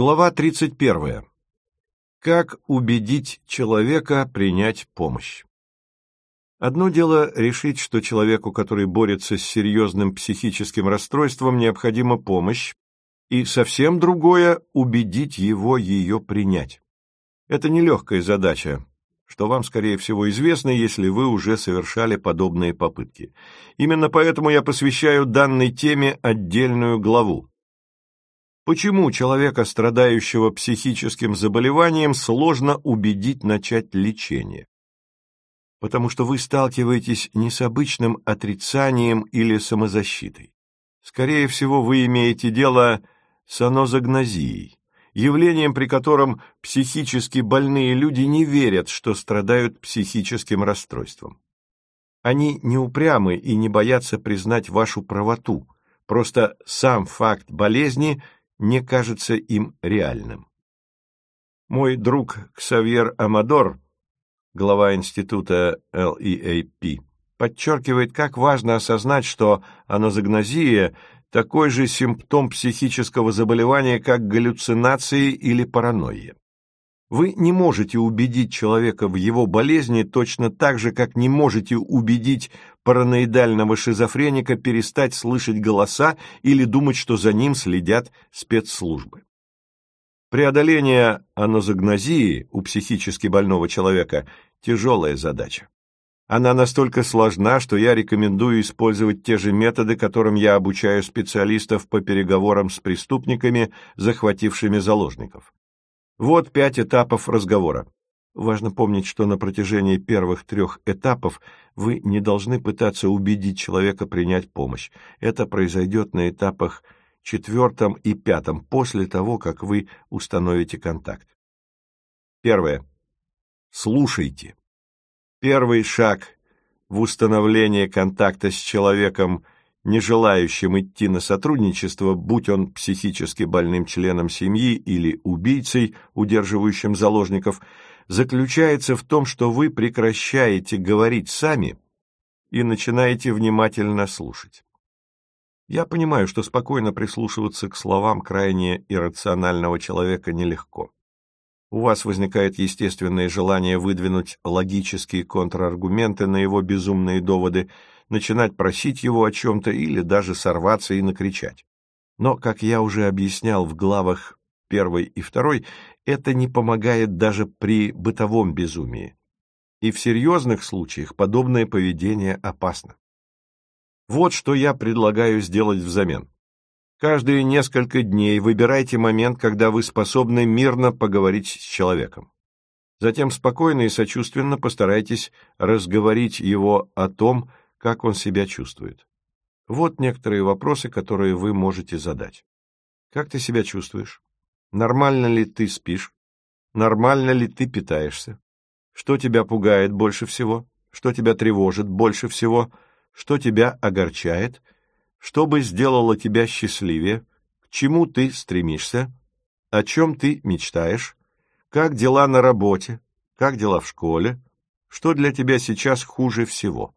Глава 31. Как убедить человека принять помощь? Одно дело решить, что человеку, который борется с серьезным психическим расстройством, необходима помощь, и совсем другое – убедить его ее принять. Это нелегкая задача, что вам, скорее всего, известно, если вы уже совершали подобные попытки. Именно поэтому я посвящаю данной теме отдельную главу. Почему человека, страдающего психическим заболеванием, сложно убедить начать лечение? Потому что вы сталкиваетесь не с обычным отрицанием или самозащитой. Скорее всего, вы имеете дело с анозагнозией, явлением, при котором психически больные люди не верят, что страдают психическим расстройством. Они не упрямы и не боятся признать вашу правоту, просто сам факт болезни – не кажется им реальным. Мой друг Ксавьер Амадор, глава института LEAP, подчеркивает, как важно осознать, что анозагнозия – такой же симптом психического заболевания, как галлюцинации или паранойя. Вы не можете убедить человека в его болезни точно так же, как не можете убедить параноидального шизофреника перестать слышать голоса или думать, что за ним следят спецслужбы. Преодоление анозагнозии у психически больного человека – тяжелая задача. Она настолько сложна, что я рекомендую использовать те же методы, которым я обучаю специалистов по переговорам с преступниками, захватившими заложников. Вот пять этапов разговора. Важно помнить, что на протяжении первых трех этапов вы не должны пытаться убедить человека принять помощь. Это произойдет на этапах четвертом и пятом, после того, как вы установите контакт. Первое. Слушайте. Первый шаг в установлении контакта с человеком – не желающим идти на сотрудничество, будь он психически больным членом семьи или убийцей, удерживающим заложников, заключается в том, что вы прекращаете говорить сами и начинаете внимательно слушать. Я понимаю, что спокойно прислушиваться к словам крайне иррационального человека нелегко. У вас возникает естественное желание выдвинуть логические контраргументы на его безумные доводы – начинать просить его о чем-то или даже сорваться и накричать. Но, как я уже объяснял в главах первой и второй, это не помогает даже при бытовом безумии. И в серьезных случаях подобное поведение опасно. Вот что я предлагаю сделать взамен. Каждые несколько дней выбирайте момент, когда вы способны мирно поговорить с человеком. Затем спокойно и сочувственно постарайтесь разговорить его о том, как он себя чувствует. Вот некоторые вопросы, которые вы можете задать. Как ты себя чувствуешь? Нормально ли ты спишь? Нормально ли ты питаешься? Что тебя пугает больше всего? Что тебя тревожит больше всего? Что тебя огорчает? Что бы сделало тебя счастливее? К чему ты стремишься? О чем ты мечтаешь? Как дела на работе? Как дела в школе? Что для тебя сейчас хуже всего?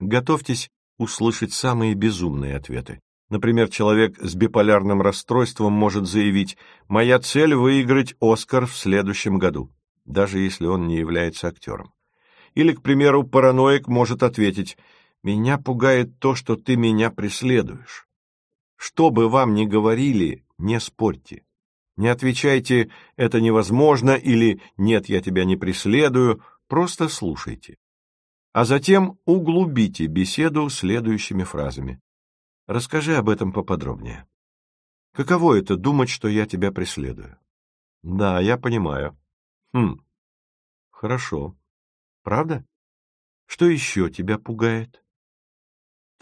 Готовьтесь услышать самые безумные ответы. Например, человек с биполярным расстройством может заявить «Моя цель – выиграть Оскар в следующем году», даже если он не является актером. Или, к примеру, параноик может ответить «Меня пугает то, что ты меня преследуешь». Что бы вам ни говорили, не спорьте. Не отвечайте «это невозможно» или «нет, я тебя не преследую», просто слушайте а затем углубите беседу следующими фразами. Расскажи об этом поподробнее. Каково это думать, что я тебя преследую? Да, я понимаю. Хм, хорошо. Правда? Что еще тебя пугает?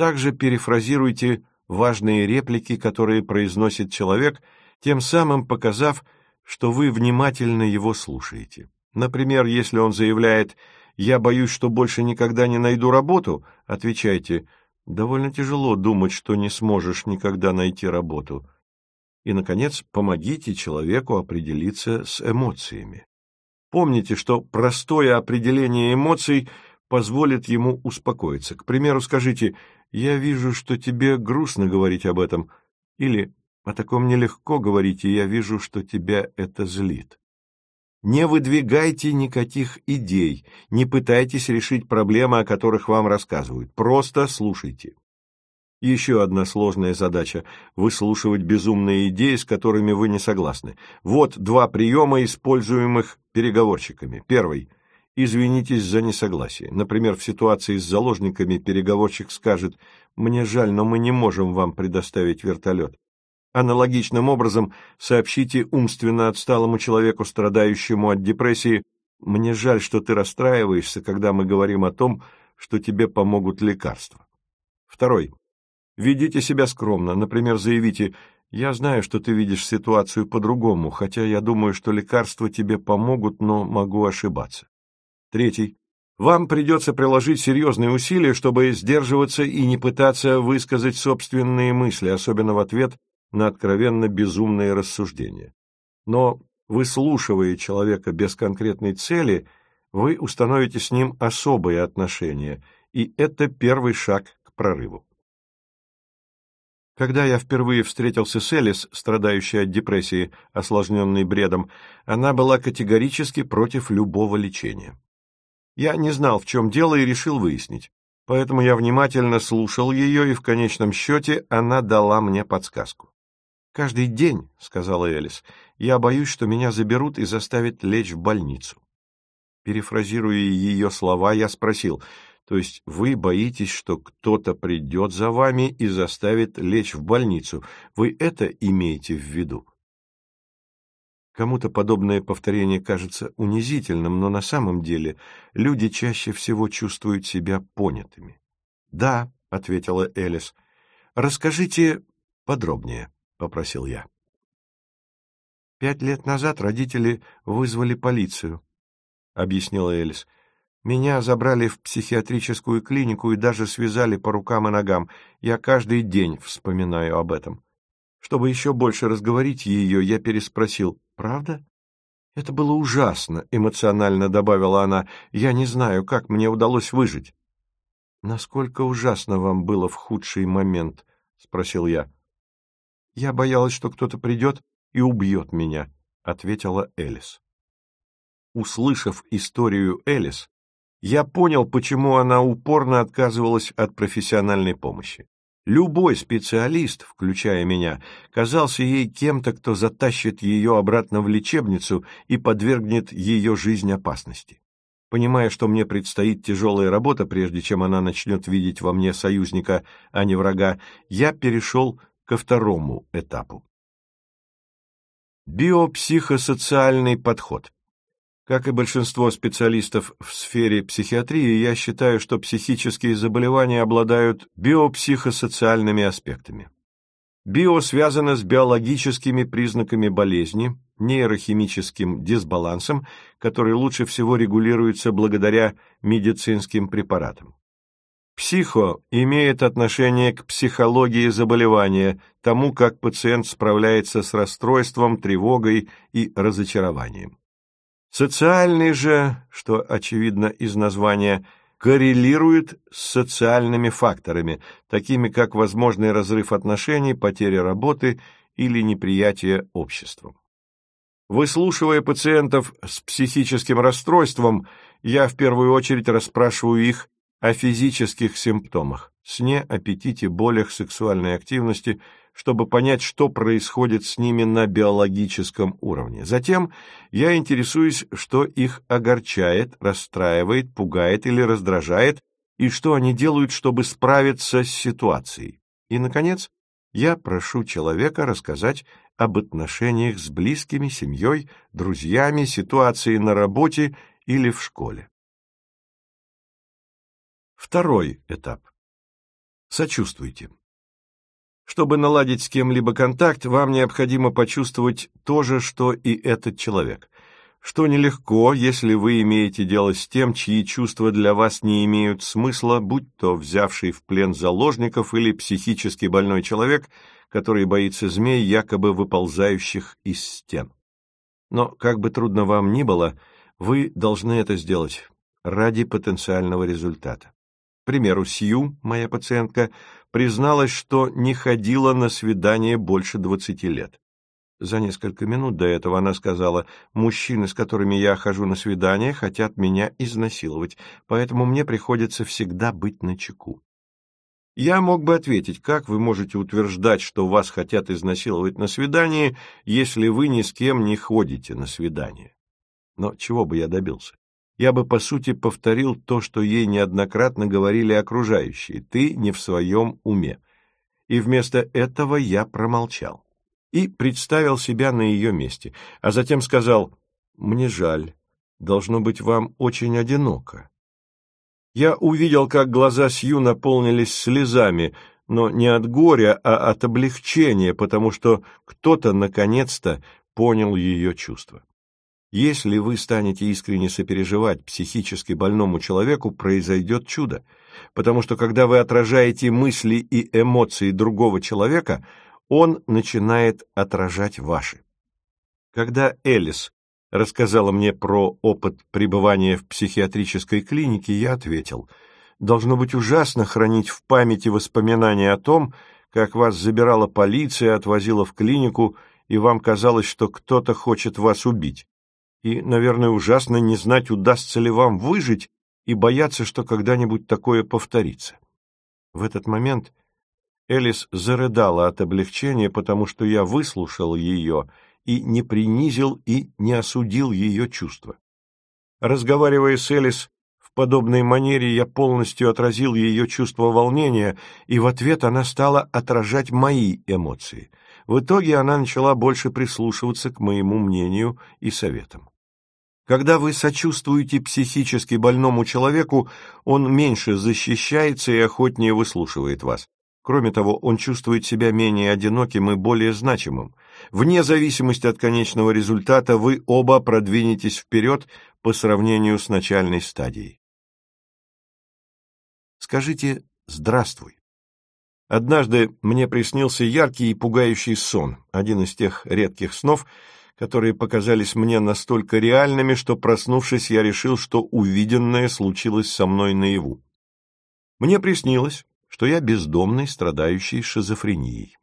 Также перефразируйте важные реплики, которые произносит человек, тем самым показав, что вы внимательно его слушаете. Например, если он заявляет «Я боюсь, что больше никогда не найду работу», отвечайте «Довольно тяжело думать, что не сможешь никогда найти работу». И, наконец, помогите человеку определиться с эмоциями. Помните, что простое определение эмоций позволит ему успокоиться. К примеру, скажите «Я вижу, что тебе грустно говорить об этом» или О таком нелегко говорить, и я вижу, что тебя это злит. Не выдвигайте никаких идей, не пытайтесь решить проблемы, о которых вам рассказывают. Просто слушайте. Еще одна сложная задача – выслушивать безумные идеи, с которыми вы не согласны. Вот два приема, используемых переговорщиками. Первый – извинитесь за несогласие. Например, в ситуации с заложниками переговорщик скажет «Мне жаль, но мы не можем вам предоставить вертолет». Аналогичным образом сообщите умственно отсталому человеку, страдающему от депрессии, «Мне жаль, что ты расстраиваешься, когда мы говорим о том, что тебе помогут лекарства». Второй. Ведите себя скромно, например, заявите «Я знаю, что ты видишь ситуацию по-другому, хотя я думаю, что лекарства тебе помогут, но могу ошибаться». Третий. Вам придется приложить серьезные усилия, чтобы сдерживаться и не пытаться высказать собственные мысли, особенно в ответ на откровенно безумные рассуждения. Но, выслушивая человека без конкретной цели, вы установите с ним особые отношения, и это первый шаг к прорыву. Когда я впервые встретился с Элис, страдающей от депрессии, осложненной бредом, она была категорически против любого лечения. Я не знал, в чем дело, и решил выяснить. Поэтому я внимательно слушал ее, и в конечном счете она дала мне подсказку. «Каждый день, — сказала Элис, — я боюсь, что меня заберут и заставят лечь в больницу». Перефразируя ее слова, я спросил, то есть вы боитесь, что кто-то придет за вами и заставит лечь в больницу. Вы это имеете в виду? Кому-то подобное повторение кажется унизительным, но на самом деле люди чаще всего чувствуют себя понятыми. «Да», — ответила Элис, — «расскажите подробнее», — попросил я. «Пять лет назад родители вызвали полицию», — объяснила Элис. Меня забрали в психиатрическую клинику и даже связали по рукам и ногам. Я каждый день вспоминаю об этом. Чтобы еще больше разговорить ее, я переспросил, «Правда?» «Это было ужасно», — эмоционально добавила она. «Я не знаю, как мне удалось выжить». «Насколько ужасно вам было в худший момент?» — спросил я. «Я боялась, что кто-то придет и убьет меня», — ответила Элис. Услышав историю Элис, я понял, почему она упорно отказывалась от профессиональной помощи. Любой специалист, включая меня, казался ей кем-то, кто затащит ее обратно в лечебницу и подвергнет ее жизнь опасности. Понимая, что мне предстоит тяжелая работа, прежде чем она начнет видеть во мне союзника, а не врага, я перешел ко второму этапу. Биопсихосоциальный подход. Как и большинство специалистов в сфере психиатрии, я считаю, что психические заболевания обладают биопсихосоциальными аспектами. Био связано с биологическими признаками болезни, нейрохимическим дисбалансом, который лучше всего регулируется благодаря медицинским препаратам. Психо имеет отношение к психологии заболевания, тому, как пациент справляется с расстройством, тревогой и разочарованием. Социальный же, что очевидно из названия, коррелирует с социальными факторами, такими как возможный разрыв отношений, потеря работы или неприятие обществом. Выслушивая пациентов с психическим расстройством, я в первую очередь расспрашиваю их о физических симптомах – сне, аппетите, болях, сексуальной активности – чтобы понять, что происходит с ними на биологическом уровне. Затем я интересуюсь, что их огорчает, расстраивает, пугает или раздражает, и что они делают, чтобы справиться с ситуацией. И, наконец, я прошу человека рассказать об отношениях с близкими, семьей, друзьями, ситуации на работе или в школе. Второй этап. Сочувствуйте. Чтобы наладить с кем-либо контакт, вам необходимо почувствовать то же, что и этот человек. Что нелегко, если вы имеете дело с тем, чьи чувства для вас не имеют смысла, будь то взявший в плен заложников или психически больной человек, который боится змей, якобы выползающих из стен. Но, как бы трудно вам ни было, вы должны это сделать ради потенциального результата. К примеру, Сью, моя пациентка, призналась, что не ходила на свидание больше двадцати лет. За несколько минут до этого она сказала, «Мужчины, с которыми я хожу на свидание, хотят меня изнасиловать, поэтому мне приходится всегда быть начеку». Я мог бы ответить, как вы можете утверждать, что вас хотят изнасиловать на свидании, если вы ни с кем не ходите на свидание? Но чего бы я добился? Я бы, по сути, повторил то, что ей неоднократно говорили окружающие. Ты не в своем уме. И вместо этого я промолчал. И представил себя на ее месте, а затем сказал, «Мне жаль, должно быть вам очень одиноко». Я увидел, как глаза Сью наполнились слезами, но не от горя, а от облегчения, потому что кто-то, наконец-то, понял ее чувства. Если вы станете искренне сопереживать психически больному человеку, произойдет чудо, потому что когда вы отражаете мысли и эмоции другого человека, он начинает отражать ваши. Когда Элис рассказала мне про опыт пребывания в психиатрической клинике, я ответил, «Должно быть ужасно хранить в памяти воспоминания о том, как вас забирала полиция, отвозила в клинику, и вам казалось, что кто-то хочет вас убить. И, наверное, ужасно не знать, удастся ли вам выжить, и бояться, что когда-нибудь такое повторится». В этот момент Элис зарыдала от облегчения, потому что я выслушал ее — и не принизил и не осудил ее чувства. Разговаривая с Элис в подобной манере, я полностью отразил ее чувство волнения, и в ответ она стала отражать мои эмоции. В итоге она начала больше прислушиваться к моему мнению и советам. Когда вы сочувствуете психически больному человеку, он меньше защищается и охотнее выслушивает вас. Кроме того, он чувствует себя менее одиноким и более значимым. Вне зависимости от конечного результата вы оба продвинетесь вперед по сравнению с начальной стадией. Скажите «здравствуй». Однажды мне приснился яркий и пугающий сон, один из тех редких снов, которые показались мне настолько реальными, что, проснувшись, я решил, что увиденное случилось со мной наяву. Мне приснилось, что я бездомный, страдающий шизофренией.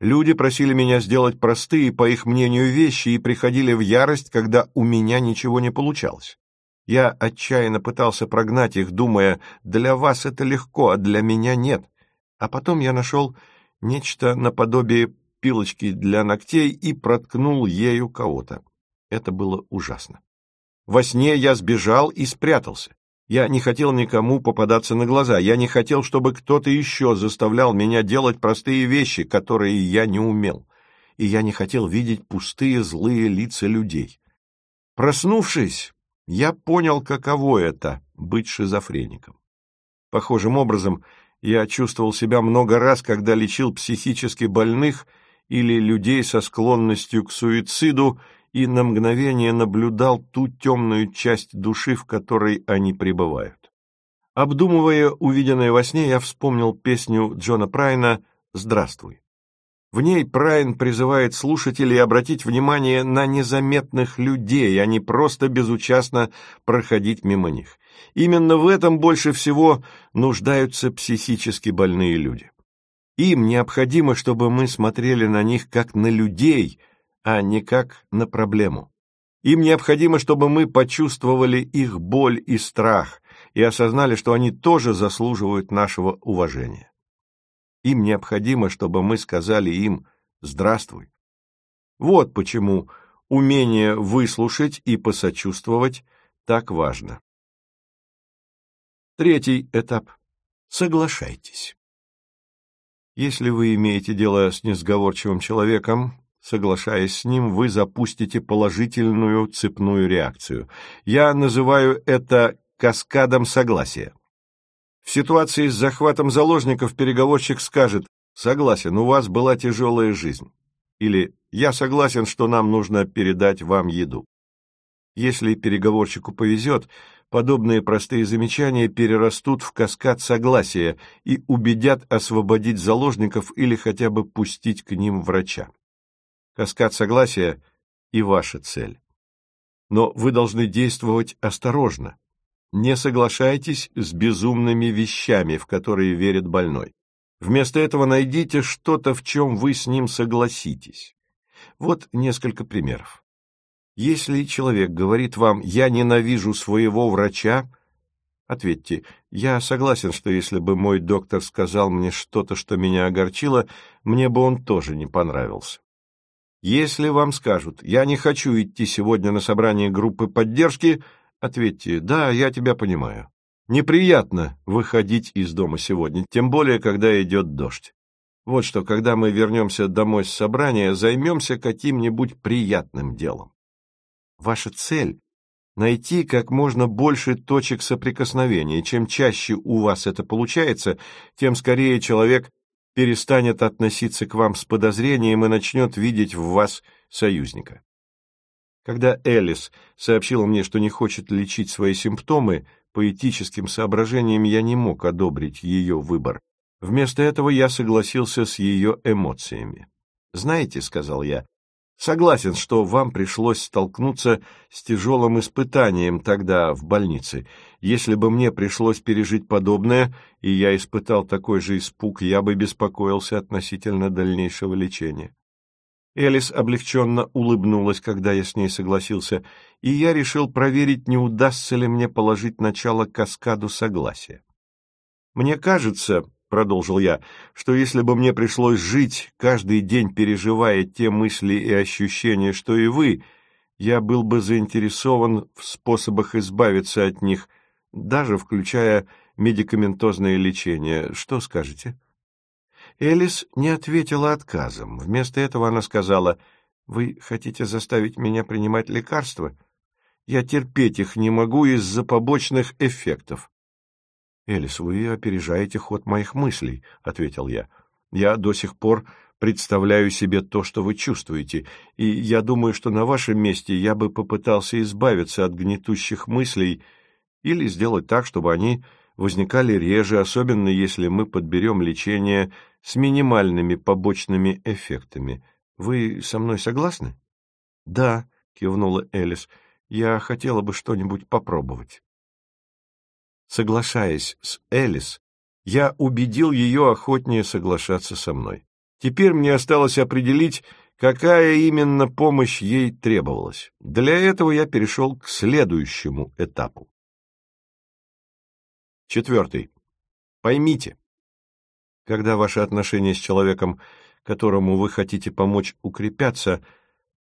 Люди просили меня сделать простые, по их мнению, вещи и приходили в ярость, когда у меня ничего не получалось. Я отчаянно пытался прогнать их, думая, для вас это легко, а для меня нет. А потом я нашел нечто наподобие пилочки для ногтей и проткнул ею кого-то. Это было ужасно. Во сне я сбежал и спрятался. Я не хотел никому попадаться на глаза, я не хотел, чтобы кто-то еще заставлял меня делать простые вещи, которые я не умел, и я не хотел видеть пустые злые лица людей. Проснувшись, я понял, каково это — быть шизофреником. Похожим образом я чувствовал себя много раз, когда лечил психически больных или людей со склонностью к суициду и на мгновение наблюдал ту темную часть души, в которой они пребывают. Обдумывая увиденное во сне, я вспомнил песню Джона Прайна «Здравствуй». В ней Прайн призывает слушателей обратить внимание на незаметных людей, а не просто безучастно проходить мимо них. Именно в этом больше всего нуждаются психически больные люди. Им необходимо, чтобы мы смотрели на них как на людей – а не как на проблему. Им необходимо, чтобы мы почувствовали их боль и страх и осознали, что они тоже заслуживают нашего уважения. Им необходимо, чтобы мы сказали им «здравствуй». Вот почему умение выслушать и посочувствовать так важно. Третий этап. Соглашайтесь. Если вы имеете дело с несговорчивым человеком, Соглашаясь с ним, вы запустите положительную цепную реакцию. Я называю это каскадом согласия. В ситуации с захватом заложников переговорщик скажет «Согласен, у вас была тяжелая жизнь» или «Я согласен, что нам нужно передать вам еду». Если переговорщику повезет, подобные простые замечания перерастут в каскад согласия и убедят освободить заложников или хотя бы пустить к ним врача. Каскад согласия и ваша цель. Но вы должны действовать осторожно. Не соглашайтесь с безумными вещами, в которые верит больной. Вместо этого найдите что-то, в чем вы с ним согласитесь. Вот несколько примеров. Если человек говорит вам «я ненавижу своего врача», ответьте «я согласен, что если бы мой доктор сказал мне что-то, что меня огорчило, мне бы он тоже не понравился». Если вам скажут «я не хочу идти сегодня на собрание группы поддержки», ответьте «да, я тебя понимаю». Неприятно выходить из дома сегодня, тем более, когда идет дождь. Вот что, когда мы вернемся домой с собрания, займемся каким-нибудь приятным делом. Ваша цель — найти как можно больше точек соприкосновения. Чем чаще у вас это получается, тем скорее человек перестанет относиться к вам с подозрением и начнет видеть в вас союзника. Когда Элис сообщила мне, что не хочет лечить свои симптомы, по этическим соображениям я не мог одобрить ее выбор. Вместо этого я согласился с ее эмоциями. «Знаете», — сказал я, Согласен, что вам пришлось столкнуться с тяжелым испытанием тогда в больнице. Если бы мне пришлось пережить подобное, и я испытал такой же испуг, я бы беспокоился относительно дальнейшего лечения. Элис облегченно улыбнулась, когда я с ней согласился, и я решил проверить, не удастся ли мне положить начало каскаду согласия. Мне кажется, продолжил я, что если бы мне пришлось жить, каждый день переживая те мысли и ощущения, что и вы, я был бы заинтересован в способах избавиться от них, даже включая медикаментозное лечение. Что скажете? Элис не ответила отказом. Вместо этого она сказала, «Вы хотите заставить меня принимать лекарства? Я терпеть их не могу из-за побочных эффектов». «Элис, вы опережаете ход моих мыслей», — ответил я. «Я до сих пор представляю себе то, что вы чувствуете, и я думаю, что на вашем месте я бы попытался избавиться от гнетущих мыслей или сделать так, чтобы они возникали реже, особенно если мы подберем лечение с минимальными побочными эффектами. Вы со мной согласны?» «Да», — кивнула Элис, — «я хотела бы что-нибудь попробовать». Соглашаясь с Элис, я убедил ее охотнее соглашаться со мной. Теперь мне осталось определить, какая именно помощь ей требовалась. Для этого я перешел к следующему этапу. Четвертый. Поймите, когда ваши отношения с человеком, которому вы хотите помочь, укрепятся,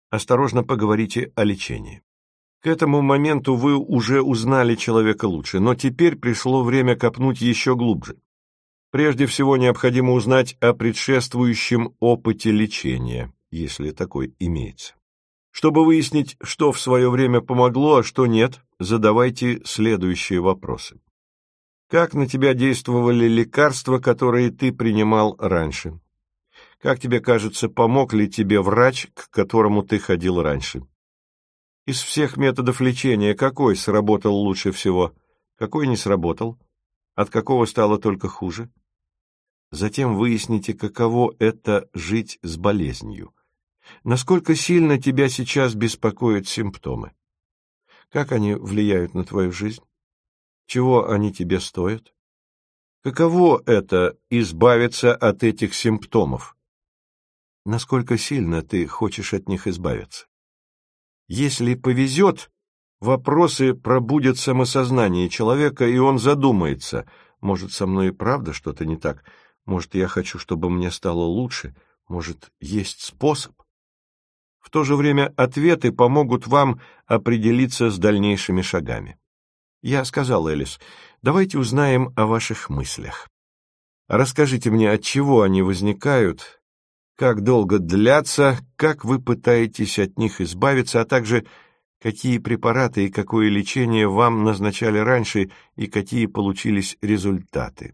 осторожно поговорите о лечении. К этому моменту вы уже узнали человека лучше, но теперь пришло время копнуть еще глубже. Прежде всего необходимо узнать о предшествующем опыте лечения, если такой имеется. Чтобы выяснить, что в свое время помогло, а что нет, задавайте следующие вопросы. Как на тебя действовали лекарства, которые ты принимал раньше? Как тебе кажется, помог ли тебе врач, к которому ты ходил раньше? Из всех методов лечения какой сработал лучше всего? Какой не сработал? От какого стало только хуже? Затем выясните, каково это жить с болезнью. Насколько сильно тебя сейчас беспокоят симптомы? Как они влияют на твою жизнь? Чего они тебе стоят? Каково это — избавиться от этих симптомов? Насколько сильно ты хочешь от них избавиться? Если повезет, вопросы пробудят самосознание человека, и он задумается, может, со мной и правда что-то не так, может, я хочу, чтобы мне стало лучше, может, есть способ. В то же время ответы помогут вам определиться с дальнейшими шагами. Я сказал Элис, давайте узнаем о ваших мыслях. Расскажите мне, от чего они возникают, как долго длятся, как вы пытаетесь от них избавиться, а также какие препараты и какое лечение вам назначали раньше и какие получились результаты.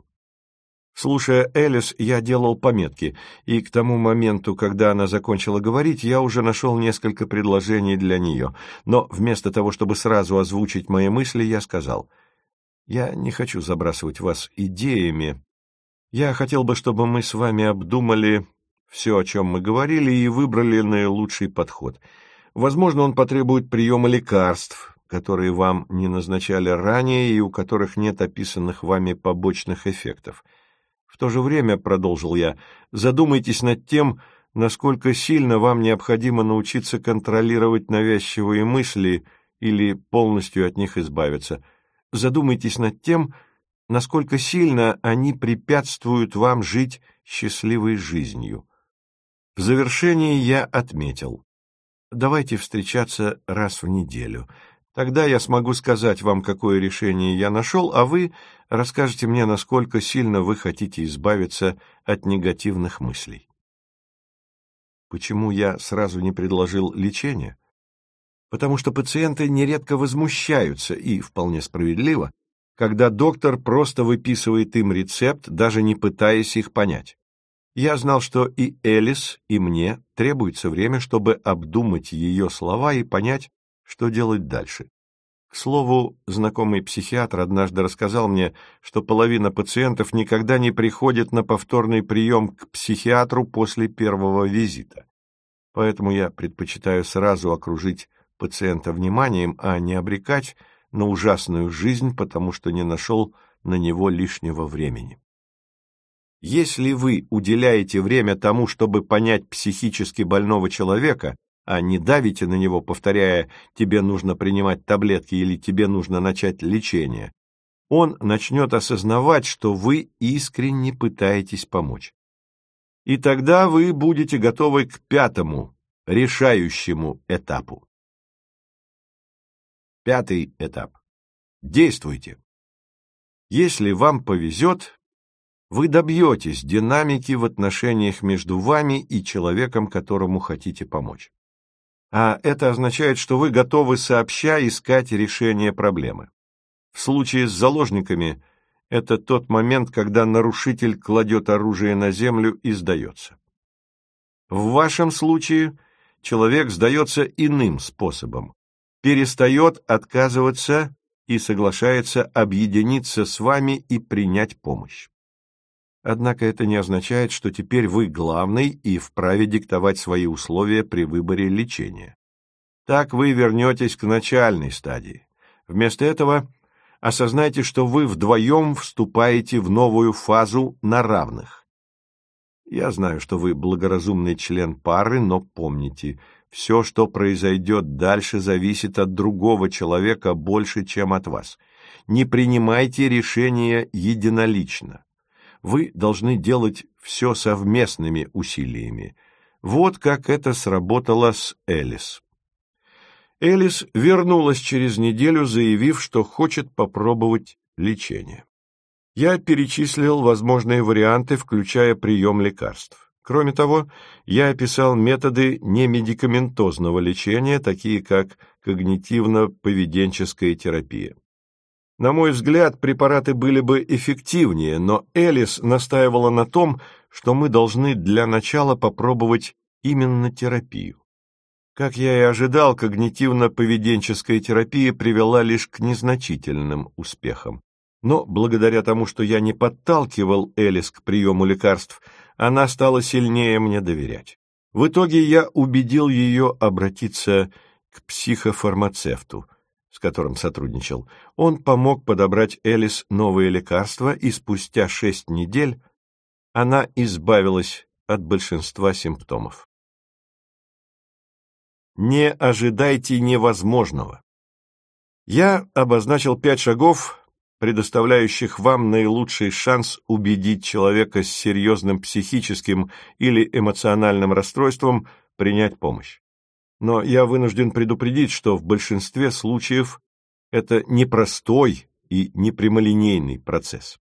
Слушая Элис, я делал пометки, и к тому моменту, когда она закончила говорить, я уже нашел несколько предложений для нее. Но вместо того, чтобы сразу озвучить мои мысли, я сказал, «Я не хочу забрасывать вас идеями. Я хотел бы, чтобы мы с вами обдумали все, о чем мы говорили, и выбрали наилучший подход. Возможно, он потребует приема лекарств, которые вам не назначали ранее и у которых нет описанных вами побочных эффектов. В то же время, продолжил я, задумайтесь над тем, насколько сильно вам необходимо научиться контролировать навязчивые мысли или полностью от них избавиться. Задумайтесь над тем, насколько сильно они препятствуют вам жить счастливой жизнью. Завершении я отметил. Давайте встречаться раз в неделю. Тогда я смогу сказать вам, какое решение я нашел, а вы расскажете мне, насколько сильно вы хотите избавиться от негативных мыслей. Почему я сразу не предложил лечение? Потому что пациенты нередко возмущаются, и вполне справедливо, когда доктор просто выписывает им рецепт, даже не пытаясь их понять. Я знал, что и Элис, и мне требуется время, чтобы обдумать ее слова и понять, что делать дальше. К слову, знакомый психиатр однажды рассказал мне, что половина пациентов никогда не приходит на повторный прием к психиатру после первого визита. Поэтому я предпочитаю сразу окружить пациента вниманием, а не обрекать на ужасную жизнь, потому что не нашел на него лишнего времени. Если вы уделяете время тому, чтобы понять психически больного человека, а не давите на него, повторяя «тебе нужно принимать таблетки» или «тебе нужно начать лечение», он начнет осознавать, что вы искренне пытаетесь помочь. И тогда вы будете готовы к пятому, решающему этапу. Пятый этап. Действуйте. Если вам повезет, вы добьетесь динамики в отношениях между вами и человеком, которому хотите помочь а это означает, что вы готовы сообща искать решение проблемы. В случае с заложниками это тот момент, когда нарушитель кладет оружие на землю и сдается. В вашем случае человек сдается иным способом, перестает отказываться и соглашается объединиться с вами и принять помощь. Однако это не означает, что теперь вы главный и вправе диктовать свои условия при выборе лечения. Так вы вернетесь к начальной стадии. Вместо этого осознайте, что вы вдвоем вступаете в новую фазу на равных. Я знаю, что вы благоразумный член пары, но помните, все, что произойдет дальше, зависит от другого человека больше, чем от вас. Не принимайте решения единолично вы должны делать все совместными усилиями. Вот как это сработало с Элис. Элис вернулась через неделю, заявив, что хочет попробовать лечение. Я перечислил возможные варианты, включая прием лекарств. Кроме того, я описал методы немедикаментозного лечения, такие как когнитивно-поведенческая терапия. На мой взгляд, препараты были бы эффективнее, но Элис настаивала на том, что мы должны для начала попробовать именно терапию. Как я и ожидал, когнитивно-поведенческая терапия привела лишь к незначительным успехам. Но благодаря тому, что я не подталкивал Элис к приему лекарств, она стала сильнее мне доверять. В итоге я убедил ее обратиться к психофармацевту – с которым сотрудничал, он помог подобрать Элис новые лекарства, и спустя шесть недель она избавилась от большинства симптомов. Не ожидайте невозможного. Я обозначил пять шагов, предоставляющих вам наилучший шанс убедить человека с серьезным психическим или эмоциональным расстройством принять помощь но я вынужден предупредить, что в большинстве случаев это непростой и непрямолинейный процесс.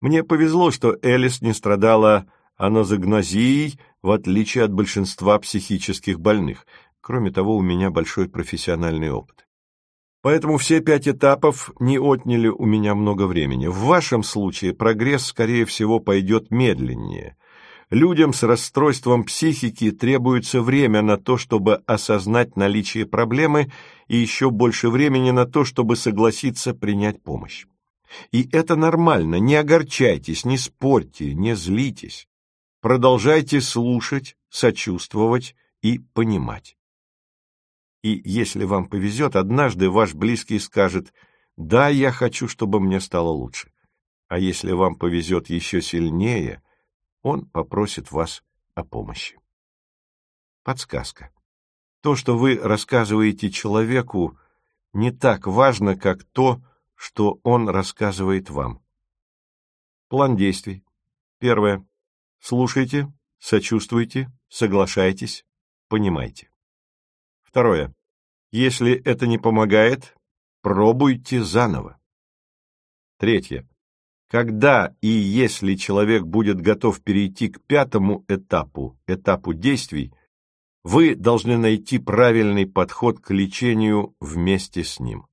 Мне повезло, что Элис не страдала анозагнозией, в отличие от большинства психических больных. Кроме того, у меня большой профессиональный опыт. Поэтому все пять этапов не отняли у меня много времени. В вашем случае прогресс, скорее всего, пойдет медленнее, Людям с расстройством психики требуется время на то, чтобы осознать наличие проблемы и еще больше времени на то, чтобы согласиться принять помощь. И это нормально, не огорчайтесь, не спорьте, не злитесь. Продолжайте слушать, сочувствовать и понимать. И если вам повезет, однажды ваш близкий скажет «Да, я хочу, чтобы мне стало лучше». А если вам повезет еще сильнее, он попросит вас о помощи. Подсказка. То, что вы рассказываете человеку, не так важно, как то, что он рассказывает вам. План действий. Первое. Слушайте, сочувствуйте, соглашайтесь, понимайте. Второе. Если это не помогает, пробуйте заново. Третье. Когда и если человек будет готов перейти к пятому этапу, этапу действий, вы должны найти правильный подход к лечению вместе с ним.